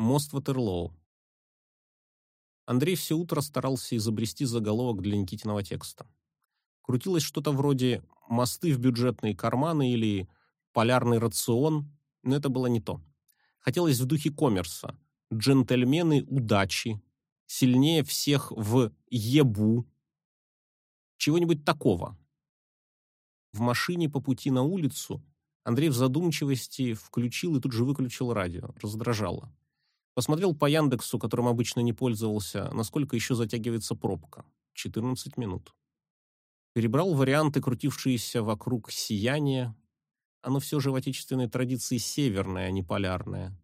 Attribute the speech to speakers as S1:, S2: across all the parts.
S1: Мост Ватерлоу. Андрей все утро старался изобрести заголовок для Никитиного текста. Крутилось что-то вроде «мосты в бюджетные карманы» или «полярный рацион», но это было не то. Хотелось в духе коммерса. Джентльмены удачи, сильнее всех в ебу. Чего-нибудь такого. В машине по пути на улицу Андрей в задумчивости включил и тут же выключил радио. Раздражало. Посмотрел по Яндексу, которым обычно не пользовался, насколько еще затягивается пробка. 14 минут. Перебрал варианты, крутившиеся вокруг сияния. Оно все же в отечественной традиции северное, а не полярное.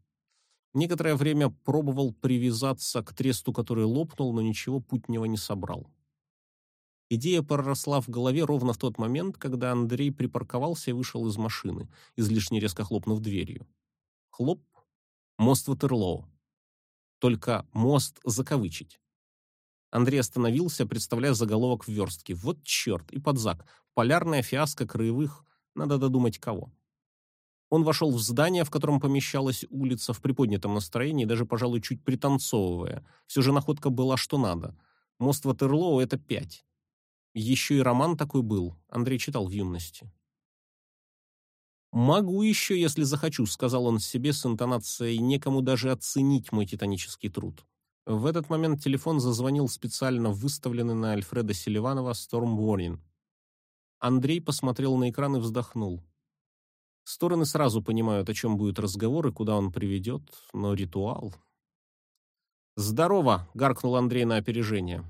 S1: Некоторое время пробовал привязаться к тресту, который лопнул, но ничего путнего не собрал. Идея проросла в голове ровно в тот момент, когда Андрей припарковался и вышел из машины, излишне резко хлопнув дверью. Хлоп. Мост Ватерлоу только мост закавычить. Андрей остановился, представляя заголовок в верстке. Вот черт, и подзак. Полярная фиаско краевых, надо додумать кого. Он вошел в здание, в котором помещалась улица, в приподнятом настроении, даже, пожалуй, чуть пританцовывая. Все же находка была что надо. Мост Ватерлоу — это пять. Еще и роман такой был, Андрей читал в юности. «Могу еще, если захочу», — сказал он себе с интонацией «некому даже оценить мой титанический труд». В этот момент телефон зазвонил специально выставленный на Альфреда Селиванова Storm Warning. Андрей посмотрел на экран и вздохнул. Стороны сразу понимают, о чем будет разговор и куда он приведет, но ритуал... «Здорово!» — гаркнул Андрей на опережение.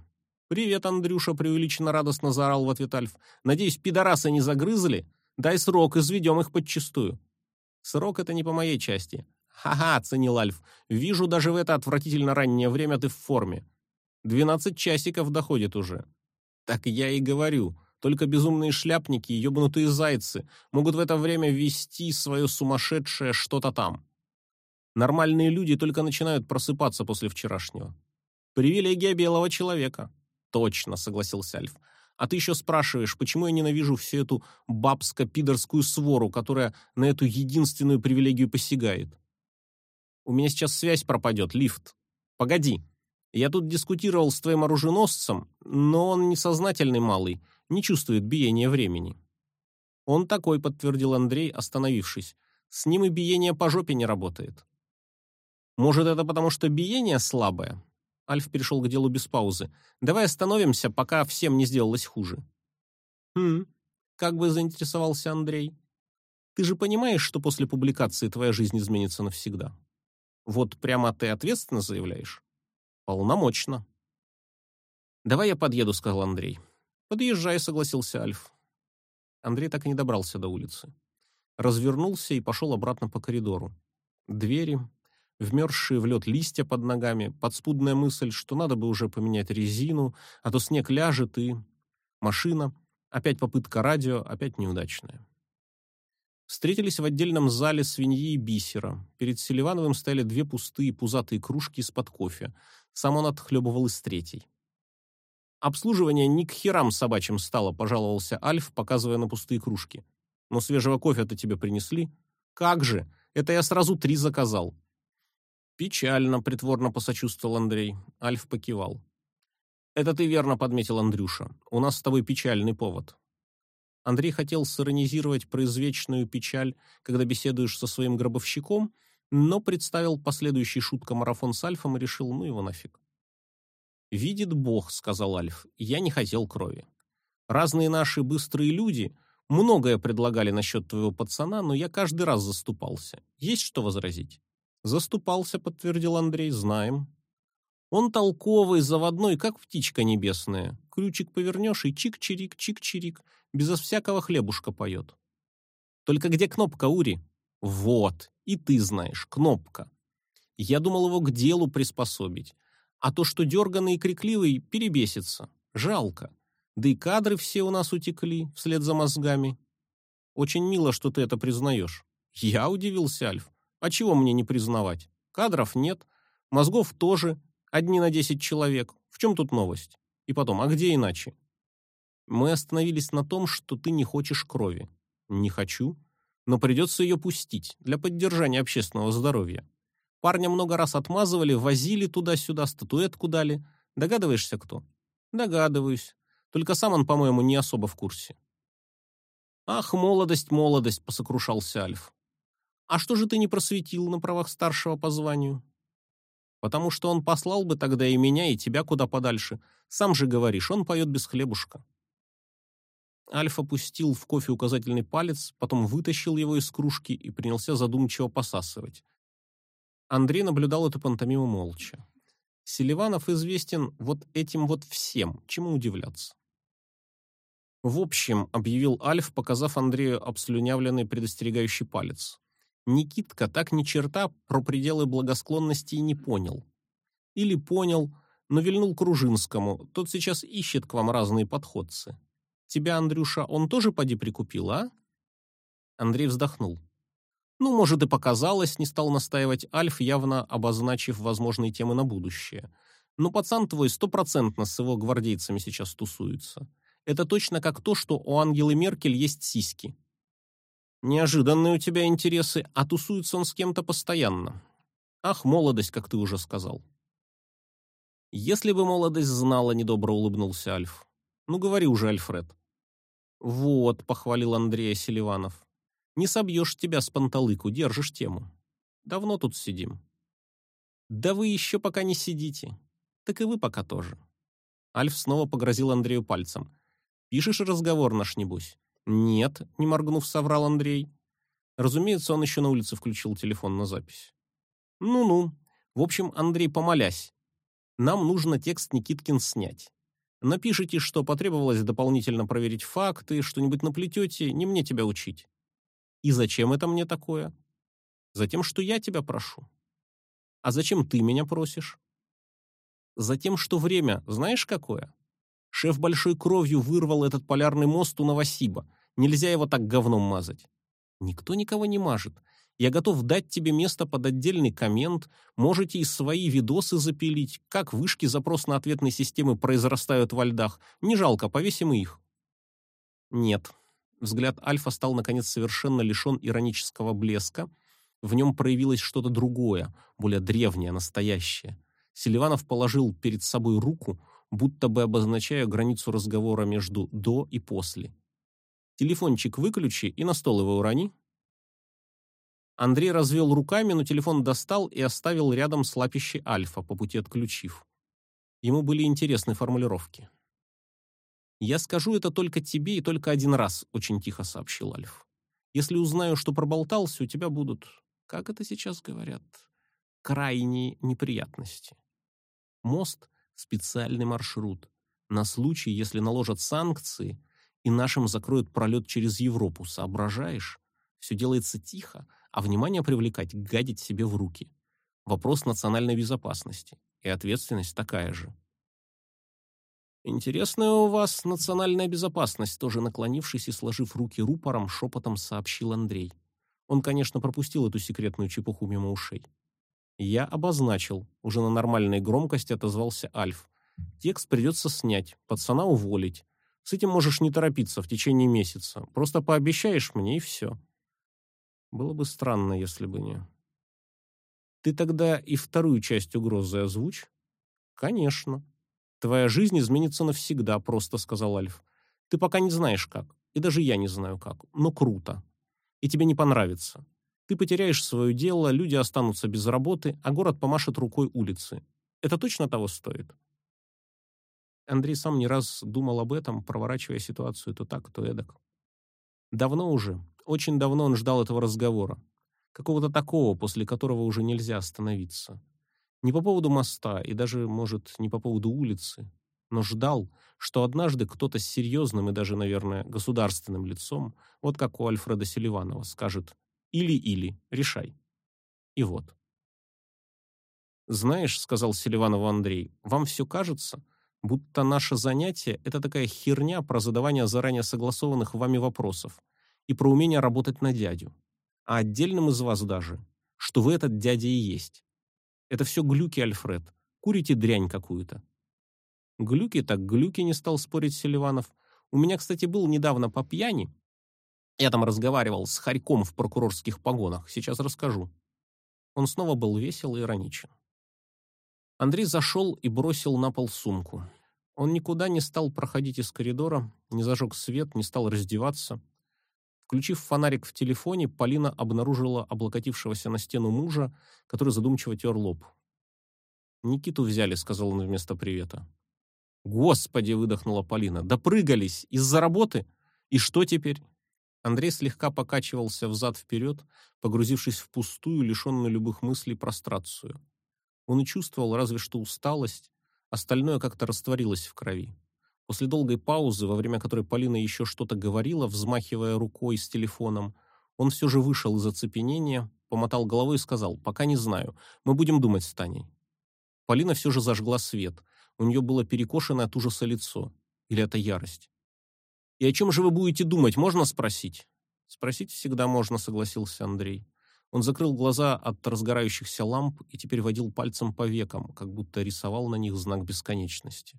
S1: «Привет, Андрюша!» — преувеличенно радостно заорал в ответ Альф. «Надеюсь, пидорасы не загрызли?» Дай срок, изведем их подчистую. Срок это не по моей части. Ха-ха, оценил Альф. Вижу, даже в это отвратительно раннее время ты в форме. Двенадцать часиков доходит уже. Так я и говорю. Только безумные шляпники и ёбнутые зайцы могут в это время вести свое сумасшедшее что-то там. Нормальные люди только начинают просыпаться после вчерашнего. Привилегия белого человека. Точно, согласился Альф. А ты еще спрашиваешь, почему я ненавижу всю эту бабско-пидорскую свору, которая на эту единственную привилегию посягает? У меня сейчас связь пропадет, лифт. Погоди. Я тут дискутировал с твоим оруженосцем, но он несознательный малый, не чувствует биения времени. Он такой, подтвердил Андрей, остановившись. С ним и биение по жопе не работает. Может, это потому, что биение слабое? Альф перешел к делу без паузы. «Давай остановимся, пока всем не сделалось хуже». «Хм, как бы заинтересовался Андрей. Ты же понимаешь, что после публикации твоя жизнь изменится навсегда? Вот прямо ты ответственно заявляешь?» «Полномочно». «Давай я подъеду», — сказал Андрей. «Подъезжай», — согласился Альф. Андрей так и не добрался до улицы. Развернулся и пошел обратно по коридору. Двери, вмерзшие в лед листья под ногами, подспудная мысль, что надо бы уже поменять резину, а то снег ляжет и... Машина, опять попытка радио, опять неудачная. Встретились в отдельном зале свиньи и бисера. Перед Селивановым стояли две пустые пузатые кружки из-под кофе. Сам он отхлебывал из третьей. «Обслуживание ни к херам собачьим стало», — пожаловался Альф, показывая на пустые кружки. «Но свежего кофе-то тебе принесли?» «Как же! Это я сразу три заказал. «Печально», — притворно посочувствовал Андрей. Альф покивал. «Это ты верно подметил, Андрюша. У нас с тобой печальный повод». Андрей хотел сиронизировать произвечную печаль, когда беседуешь со своим гробовщиком, но представил последующий шутка-марафон с Альфом и решил, ну его нафиг. «Видит Бог», — сказал Альф, — «я не хотел крови. Разные наши быстрые люди многое предлагали насчет твоего пацана, но я каждый раз заступался. Есть что возразить?» Заступался, подтвердил Андрей, знаем. Он толковый, заводной, как птичка небесная. Ключик повернешь и чик-чирик, чик-чирик, безо всякого хлебушка поет. Только где кнопка, Ури? Вот, и ты знаешь, кнопка. Я думал его к делу приспособить. А то, что дерганный и крикливый, перебесится. Жалко. Да и кадры все у нас утекли вслед за мозгами. Очень мило, что ты это признаешь. Я удивился, Альф. А чего мне не признавать? Кадров нет, мозгов тоже, одни на десять человек. В чем тут новость? И потом, а где иначе? Мы остановились на том, что ты не хочешь крови. Не хочу, но придется ее пустить для поддержания общественного здоровья. Парня много раз отмазывали, возили туда-сюда, статуэтку дали. Догадываешься, кто? Догадываюсь. Только сам он, по-моему, не особо в курсе. Ах, молодость, молодость, посокрушался Альф. А что же ты не просветил на правах старшего по званию? Потому что он послал бы тогда и меня, и тебя куда подальше. Сам же говоришь, он поет без хлебушка. Альф опустил в кофе указательный палец, потом вытащил его из кружки и принялся задумчиво посасывать. Андрей наблюдал эту пантомиму молча. Селиванов известен вот этим вот всем, чему удивляться. В общем, объявил Альф, показав Андрею обслюнявленный предостерегающий палец. Никитка так ни черта про пределы благосклонности и не понял. Или понял, но вильнул Кружинскому, тот сейчас ищет к вам разные подходцы. Тебя, Андрюша, он тоже поди прикупил, а? Андрей вздохнул. Ну, может, и показалось, не стал настаивать Альф, явно обозначив возможные темы на будущее. Но пацан твой стопроцентно с его гвардейцами сейчас тусуется. Это точно как то, что у Ангелы Меркель есть сиськи. Неожиданные у тебя интересы, а тусуется он с кем-то постоянно. Ах, молодость, как ты уже сказал. Если бы молодость знала, недобро улыбнулся Альф. Ну, говори уже, Альфред. Вот, похвалил Андрея Селиванов. Не собьешь тебя с панталыку, держишь тему. Давно тут сидим. Да вы еще пока не сидите. Так и вы пока тоже. Альф снова погрозил Андрею пальцем. Пишешь разговор наш, небось? Нет, не моргнув, соврал Андрей. Разумеется, он еще на улице включил телефон на запись. Ну-ну. В общем, Андрей, помолясь. Нам нужно текст Никиткин снять. Напишите, что потребовалось дополнительно проверить факты, что-нибудь наплетете, не мне тебя учить. И зачем это мне такое? Затем, что я тебя прошу. А зачем ты меня просишь? Затем, что время, знаешь какое? Шеф большой кровью вырвал этот полярный мост у Новосиба. Нельзя его так говном мазать. Никто никого не мажет. Я готов дать тебе место под отдельный коммент, можете и свои видосы запилить, как вышки запросно-ответной системы произрастают во льдах. Не жалко, повесим их. Нет, Взгляд Альфа стал, наконец, совершенно лишен иронического блеска. В нем проявилось что-то другое, более древнее, настоящее. Селиванов положил перед собой руку, будто бы обозначая границу разговора между «до» и «после». «Телефончик выключи и на стол его урони». Андрей развел руками, но телефон достал и оставил рядом с лапищей Альфа, по пути отключив. Ему были интересны формулировки. «Я скажу это только тебе и только один раз», — очень тихо сообщил Альф. «Если узнаю, что проболтался, у тебя будут, как это сейчас говорят, крайние неприятности. Мост — специальный маршрут. На случай, если наложат санкции и нашим закроют пролет через Европу, соображаешь? Все делается тихо, а внимание привлекать гадить себе в руки. Вопрос национальной безопасности. И ответственность такая же. «Интересная у вас национальная безопасность», тоже наклонившись и сложив руки рупором, шепотом сообщил Андрей. Он, конечно, пропустил эту секретную чепуху мимо ушей. «Я обозначил», — уже на нормальной громкости отозвался Альф. «Текст придется снять, пацана уволить. С этим можешь не торопиться в течение месяца. Просто пообещаешь мне, и все». Было бы странно, если бы не... «Ты тогда и вторую часть угрозы озвучь?» «Конечно», Твоя жизнь изменится навсегда, просто сказал Альф. Ты пока не знаешь как, и даже я не знаю как, но круто. И тебе не понравится. Ты потеряешь свое дело, люди останутся без работы, а город помашет рукой улицы. Это точно того стоит? Андрей сам не раз думал об этом, проворачивая ситуацию то так, то эдак. Давно уже, очень давно он ждал этого разговора. Какого-то такого, после которого уже нельзя остановиться. Не по поводу моста и даже, может, не по поводу улицы, но ждал, что однажды кто-то с серьезным и даже, наверное, государственным лицом, вот как у Альфреда Селиванова, скажет «или-или, решай». И вот. «Знаешь, — сказал Селиванову Андрей, — вам все кажется, будто наше занятие — это такая херня про задавание заранее согласованных вами вопросов и про умение работать на дядю, а отдельным из вас даже, что вы этот дядя и есть. Это все глюки, Альфред. Курите дрянь какую-то. Глюки так глюки, не стал спорить Селиванов. У меня, кстати, был недавно по пьяни. Я там разговаривал с Харьком в прокурорских погонах. Сейчас расскажу. Он снова был весел и ироничен. Андрей зашел и бросил на пол сумку. Он никуда не стал проходить из коридора, не зажег свет, не стал раздеваться. Включив фонарик в телефоне, Полина обнаружила облокотившегося на стену мужа, который задумчиво тер лоб. «Никиту взяли», — сказал он вместо привета. «Господи!» — выдохнула Полина. «Допрыгались! Из-за работы? И что теперь?» Андрей слегка покачивался взад-вперед, погрузившись в пустую, лишенную любых мыслей прострацию. Он и чувствовал разве что усталость, остальное как-то растворилось в крови. После долгой паузы, во время которой Полина еще что-то говорила, взмахивая рукой с телефоном, он все же вышел из оцепенения, помотал головой и сказал, «Пока не знаю, мы будем думать с Таней». Полина все же зажгла свет. У нее было перекошено от ужаса лицо. Или это ярость? «И о чем же вы будете думать, можно спросить?» «Спросить всегда можно», — согласился Андрей. Он закрыл глаза от разгорающихся ламп и теперь водил пальцем по векам, как будто рисовал на них знак бесконечности.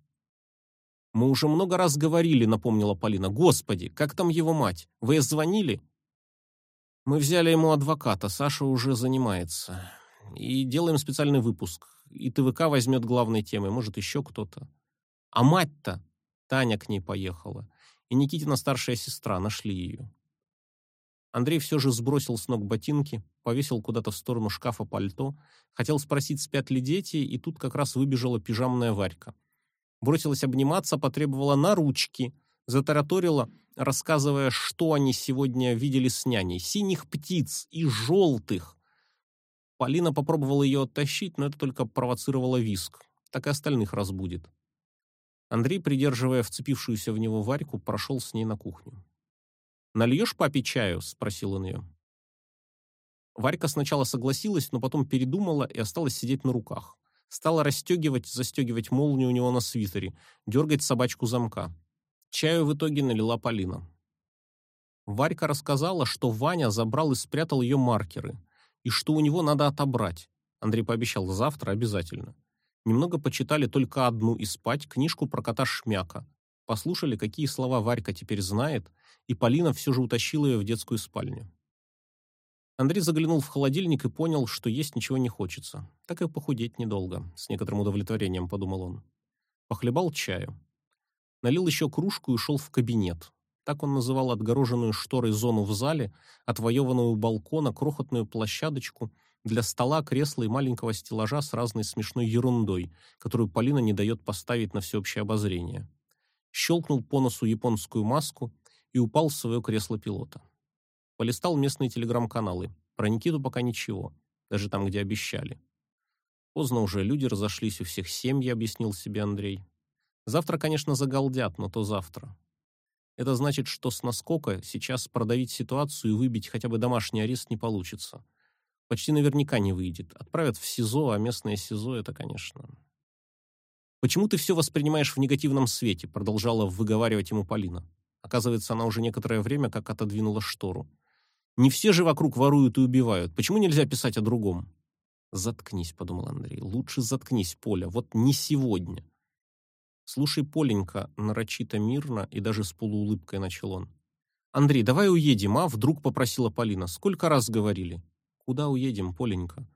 S1: «Мы уже много раз говорили», — напомнила Полина. «Господи, как там его мать? Вы звонили?» «Мы взяли ему адвоката, Саша уже занимается. И делаем специальный выпуск. И ТВК возьмет главной темой, может, еще кто-то. А мать-то?» Таня к ней поехала и Никитина старшая сестра нашли ее. Андрей все же сбросил с ног ботинки, повесил куда-то в сторону шкафа пальто, хотел спросить, спят ли дети, и тут как раз выбежала пижамная Варька. Бросилась обниматься, потребовала на ручки, затараторила, рассказывая, что они сегодня видели с няней. Синих птиц и желтых. Полина попробовала ее оттащить, но это только провоцировало виск. Так и остальных разбудит. Андрей, придерживая вцепившуюся в него Варьку, прошел с ней на кухню. «Нальешь папе чаю?» — спросил он ее. Варька сначала согласилась, но потом передумала и осталась сидеть на руках. Стала расстегивать, застегивать молнию у него на свитере, дергать собачку замка. Чаю в итоге налила Полина. Варька рассказала, что Ваня забрал и спрятал ее маркеры, и что у него надо отобрать. Андрей пообещал завтра обязательно. Немного почитали только одну и спать книжку про кота Шмяка. Послушали, какие слова Варька теперь знает, и Полина все же утащила ее в детскую спальню. Андрей заглянул в холодильник и понял, что есть ничего не хочется. Так и похудеть недолго, с некоторым удовлетворением подумал он. Похлебал чаю. Налил еще кружку и ушел в кабинет. Так он называл отгороженную шторой зону в зале, отвоеванную у балкона, крохотную площадочку — для стола, кресла и маленького стеллажа с разной смешной ерундой, которую Полина не дает поставить на всеобщее обозрение. Щелкнул по носу японскую маску и упал в свое кресло пилота. Полистал местные телеграм-каналы. Про Никиту пока ничего, даже там, где обещали. Поздно уже, люди разошлись у всех семьи, объяснил себе Андрей. Завтра, конечно, загалдят, но то завтра. Это значит, что с наскока сейчас продавить ситуацию и выбить хотя бы домашний арест не получится почти наверняка не выйдет. Отправят в СИЗО, а местное СИЗО это, конечно. Почему ты все воспринимаешь в негативном свете, продолжала выговаривать ему Полина. Оказывается, она уже некоторое время как отодвинула штору. Не все же вокруг воруют и убивают. Почему нельзя писать о другом? Заткнись, подумал Андрей. Лучше заткнись, Поля. Вот не сегодня. Слушай, Поленька, нарочито мирно и даже с полуулыбкой начал он. Андрей, давай уедем, а? Вдруг попросила Полина. Сколько раз говорили? Куда уедем, Поленька?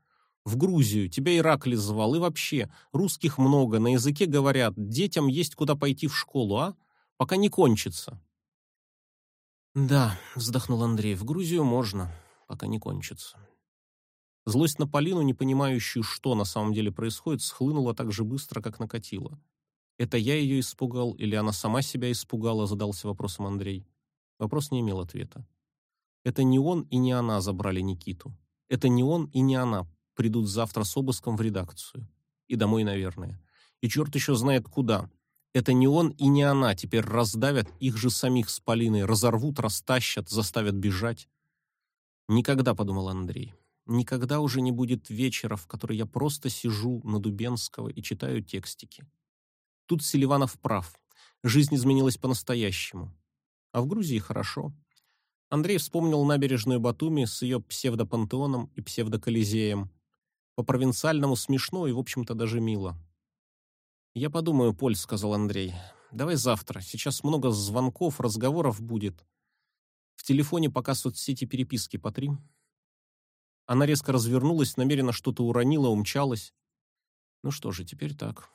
S1: В Грузию. Тебя Ираклий звал. И вообще, русских много, на языке говорят. Детям есть куда пойти в школу, а? Пока не кончится. Да, вздохнул Андрей, в Грузию можно, пока не кончится. Злость на Полину, не понимающую, что на самом деле происходит, схлынула так же быстро, как накатила. Это я ее испугал или она сама себя испугала, задался вопросом Андрей. Вопрос не имел ответа. Это не он и не она забрали Никиту. Это не он и не она придут завтра с обыском в редакцию. И домой, наверное. И черт еще знает куда. Это не он и не она теперь раздавят их же самих с Полиной, разорвут, растащат, заставят бежать. Никогда, подумал Андрей, никогда уже не будет вечера, в который я просто сижу на Дубенского и читаю текстики. Тут Селиванов прав. Жизнь изменилась по-настоящему. А в Грузии хорошо. Андрей вспомнил набережную Батуми с ее псевдопантеоном и псевдоколизеем. По-провинциальному смешно и, в общем-то, даже мило. «Я подумаю, Поль», — сказал Андрей. «Давай завтра. Сейчас много звонков, разговоров будет. В телефоне пока соцсети переписки по три». Она резко развернулась, намеренно что-то уронила, умчалась. Ну что же, теперь так.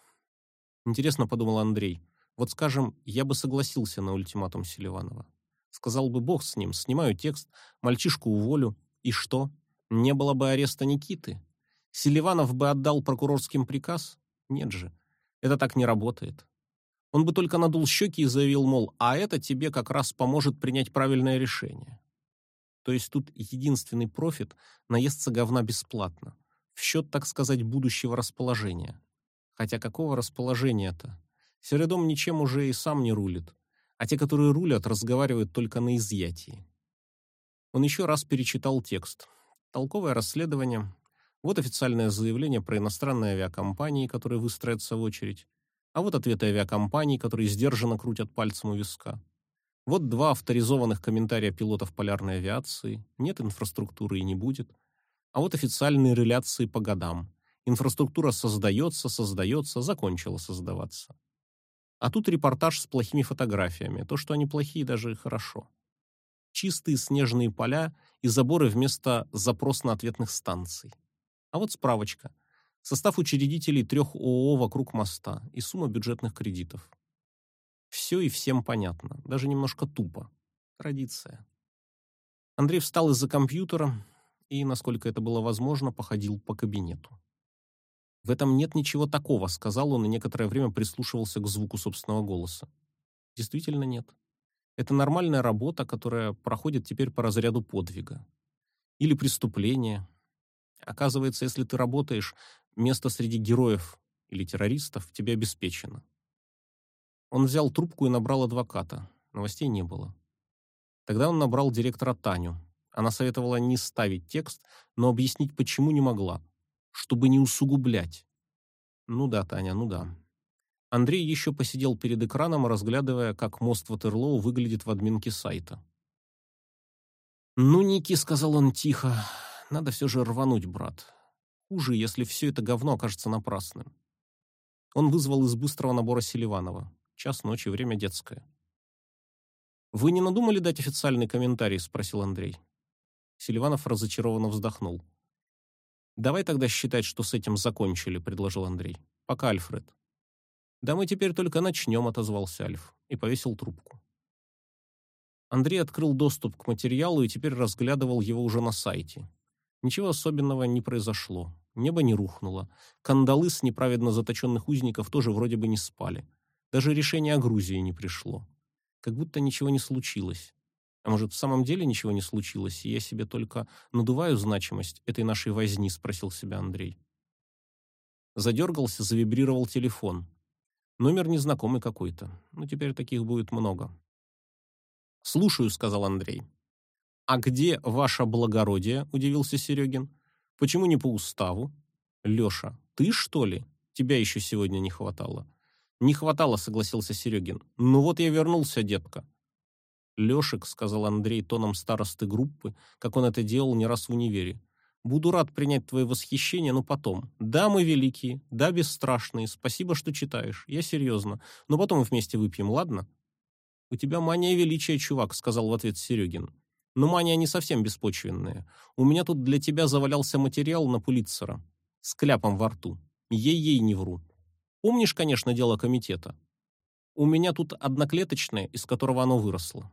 S1: Интересно, подумал Андрей. Вот, скажем, я бы согласился на ультиматум Селиванова. Сказал бы, бог с ним, снимаю текст, мальчишку уволю. И что? Не было бы ареста Никиты. Селиванов бы отдал прокурорским приказ? Нет же. Это так не работает. Он бы только надул щеки и заявил, мол, а это тебе как раз поможет принять правильное решение. То есть тут единственный профит – наесться говна бесплатно, в счет, так сказать, будущего расположения. Хотя какого расположения-то? Середом ничем уже и сам не рулит, а те, которые рулят, разговаривают только на изъятии. Он еще раз перечитал текст. Толковое расследование. Вот официальное заявление про иностранные авиакомпании, которые выстроятся в очередь. А вот ответы авиакомпаний, которые сдержанно крутят пальцем у виска. Вот два авторизованных комментария пилотов полярной авиации. Нет инфраструктуры и не будет. А вот официальные реляции по годам. Инфраструктура создается, создается, закончила создаваться. А тут репортаж с плохими фотографиями. То, что они плохие, даже хорошо. Чистые снежные поля и заборы вместо запросно-ответных станций. А вот справочка. Состав учредителей трех ООО вокруг моста и сумма бюджетных кредитов. Все и всем понятно, даже немножко тупо. Традиция. Андрей встал из-за компьютера и, насколько это было возможно, походил по кабинету. «В этом нет ничего такого», — сказал он и некоторое время прислушивался к звуку собственного голоса. «Действительно нет. Это нормальная работа, которая проходит теперь по разряду подвига. Или преступления. Оказывается, если ты работаешь, место среди героев или террористов тебе обеспечено. Он взял трубку и набрал адвоката. Новостей не было. Тогда он набрал директора Таню. Она советовала не ставить текст, но объяснить почему не могла, чтобы не усугублять. Ну да, Таня, ну да. Андрей еще посидел перед экраном, разглядывая, как мост Ватерлоу выглядит в админке сайта. «Ну, Ники», — сказал он тихо, — «надо все же рвануть, брат. Хуже, если все это говно окажется напрасным». Он вызвал из быстрого набора Селиванова. Час ночи, время детское. «Вы не надумали дать официальный комментарий?» — спросил Андрей. Селиванов разочарованно вздохнул. «Давай тогда считать, что с этим закончили», — предложил Андрей. «Пока, Альфред». «Да мы теперь только начнем», — отозвался Альф и повесил трубку. Андрей открыл доступ к материалу и теперь разглядывал его уже на сайте. Ничего особенного не произошло. Небо не рухнуло. Кандалы с неправедно заточенных узников тоже вроде бы не спали. Даже решение о Грузии не пришло. Как будто ничего не случилось. А может, в самом деле ничего не случилось, и я себе только надуваю значимость этой нашей возни, спросил себя Андрей. Задергался, завибрировал телефон. Номер незнакомый какой-то. Ну, теперь таких будет много. «Слушаю», — сказал Андрей. «А где ваше благородие?» — удивился Серегин. «Почему не по уставу?» «Леша, ты что ли? Тебя еще сегодня не хватало». Не хватало, согласился Серегин. Ну вот я вернулся, детка. Лешек, сказал Андрей тоном старосты группы, как он это делал не раз в универе. Буду рад принять твое восхищение, но потом. Да, мы великие, да, бесстрашные, спасибо, что читаешь. Я серьезно. Но потом вместе выпьем, ладно? У тебя мания величия, чувак, сказал в ответ Серегин. Но мания не совсем беспочвенная. У меня тут для тебя завалялся материал на Пулитцера. С кляпом во рту. Ей-ей не вру. Помнишь, конечно, дело комитета? У меня тут одноклеточное, из которого оно выросло.